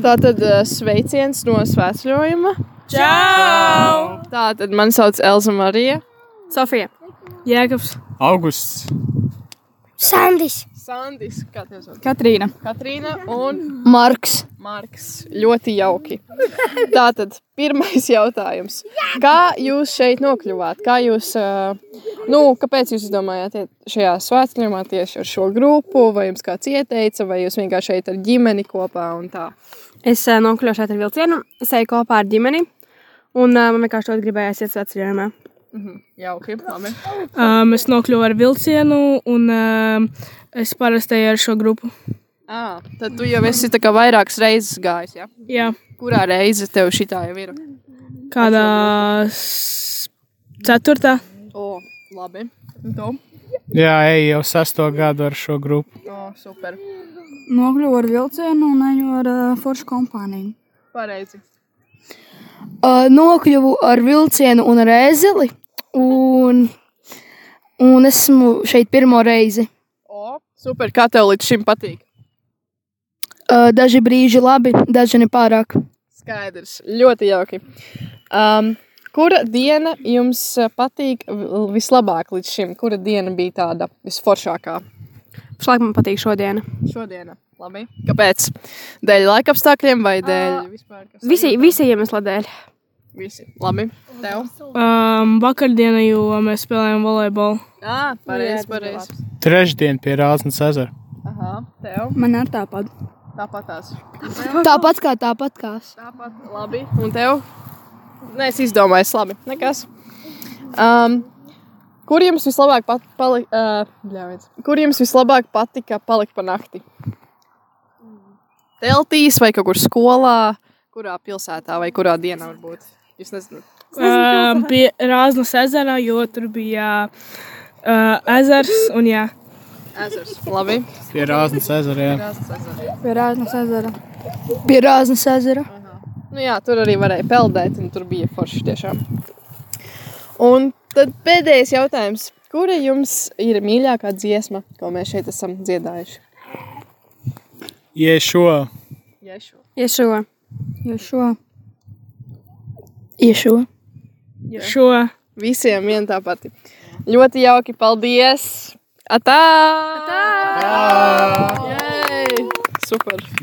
Tātad uh, sveiciens no svētceļojuma. Čau! Tātad man sauc Elza Marija. Sofija. Jēkabs. Augusts. Sandis. Sandis, kā tev sauc? Katrīna. Katrīna un Marks. Marks. Ļoti jauki. Tātad pirmais jautājums. Kā jūs šeit nokļuvāt? Kā jūs, nu, kāpēc jūs izdomājāt šajā svētceļojumā tieši ar šo grupu? Vai jums kāds ieteica, vai jūs vienkārši šeit ar ģimeni kopā un tā? Es nokļuvu šeit ar vilcienu. Es eju kopā ar ģimeni. Un man vienkārši ļoti gribējās iet svētceļojumā. Mhm. Jauki, labi. Um, es nokļuvu ar vilcienu, un um, es parasti eju ar šo grupu. À, tad tu jau esi tā vairākas reizes gājis, ja? Jā, Kurā reize tev šitā jau ir? kādā ceturtā. O, labi. Tu? Jā, ej jau sesto gadu ar šo grupu. O, super. Nokļuvu ar vilcienu un eju ar uh, foršu kompāniju. Pareizi. Uh, nokļuvu ar vilcienu un ar ēzeli. Un, un esmu šeit pirmo reizi. O, super. Kā tev līdz šim patīk? Uh, daži brīži labi, daži nepārāk. Skaidrs. Ļoti jauki. Um, kura diena jums uh, patīk vislabāk līdz šim? Kura diena bija tāda visforšākā? Pašlaik man patīk šodiena. Šodiena. Labi. Kāpēc? Dēļ laika apstākļiem vai dēļ vispār? kas Visi, visi iemesli dēļ. Visi. Labi. Tev? Um, vakardienā jau mēs spēlējām volejbolu. Jā, pareizi, pareizi. Trešdien pie Rāznas ezera. Aha, tev. Man ar tāpat. Tāpat tās. Tāpat kā tāpat kā. Tāpat labi. Un tev? Nē, es izdomāju, labi. Nekas. Um, kur jums vislabāk pat, pali, uh, bļāviens. kur jums vislabāk patika palikt pa nakti? Teltīs vai kaut kur skolā, kurā pilsētā vai kurā dienā varbūt? Jūs nezināt. Um, pie Rāznas ezera, jo tur bija uh, ezers un jā. Ezers. Labi. Pie Rāznas ezera. Jā. Pie Rāznas ezera. Pie Rāznas ezera. Nu jā, tur arī varēja peldēt, un tur bija forši tiešām. Un tad pēdējais jautājums. Kura jums ir mīļākā dziesma, ko mēs šeit esam dziedājuši? Iešo. Iešo. Jo šo. Iešo. Šo. Visiem vien tā pati. Ļoti jauki, paldies! Atá! Atá! Atá! Atá! Super.